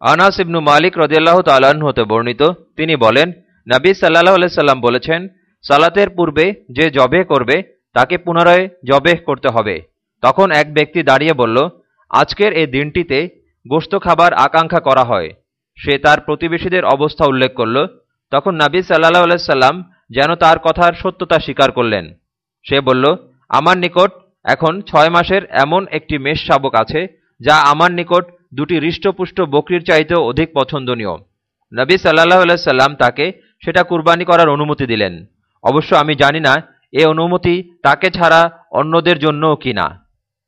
আনাস ইবনু মালিক রদিয়াল্লাহ তাল্লাহ্ন হতে বর্ণিত। তিনি বলেন, নবী সাল্লাহ সাল্লাম বলেছেন, সালাতের পূর্বে যে জবে করবে, তাকে পুনরায় জবেহ করতে হবে। তখন এক ব্যক্তি দাঁড়িয়ে বলল, আজকের এই দিনটিতে গোস্ত খাবার আকাঙ্ক্ষা করা হয়। সে তার প্রতিবেশীদের অবস্থা উল্লেখ করল। তখন নাবী সাল্লাহ আলাইসাল্লাম যেন তার কথার সত্যতা স্বীকার করলেন। সে বলল, আমার নিকট এখন ছয় মাসের এমন একটি মেষ শাবক আছে, যা আমার নিকট দুটি হৃষ্টপুষ্ট বকরির চাইতেও অধিক পছন্দনীয়। নবী সাল্লাহ সাল্লাম তাকে সেটা কুরবানি করার অনুমতি দিলেন। অবশ্য আমি জানি না এ অনুমতি তাকে ছাড়া অন্যদের জন্যও কিনা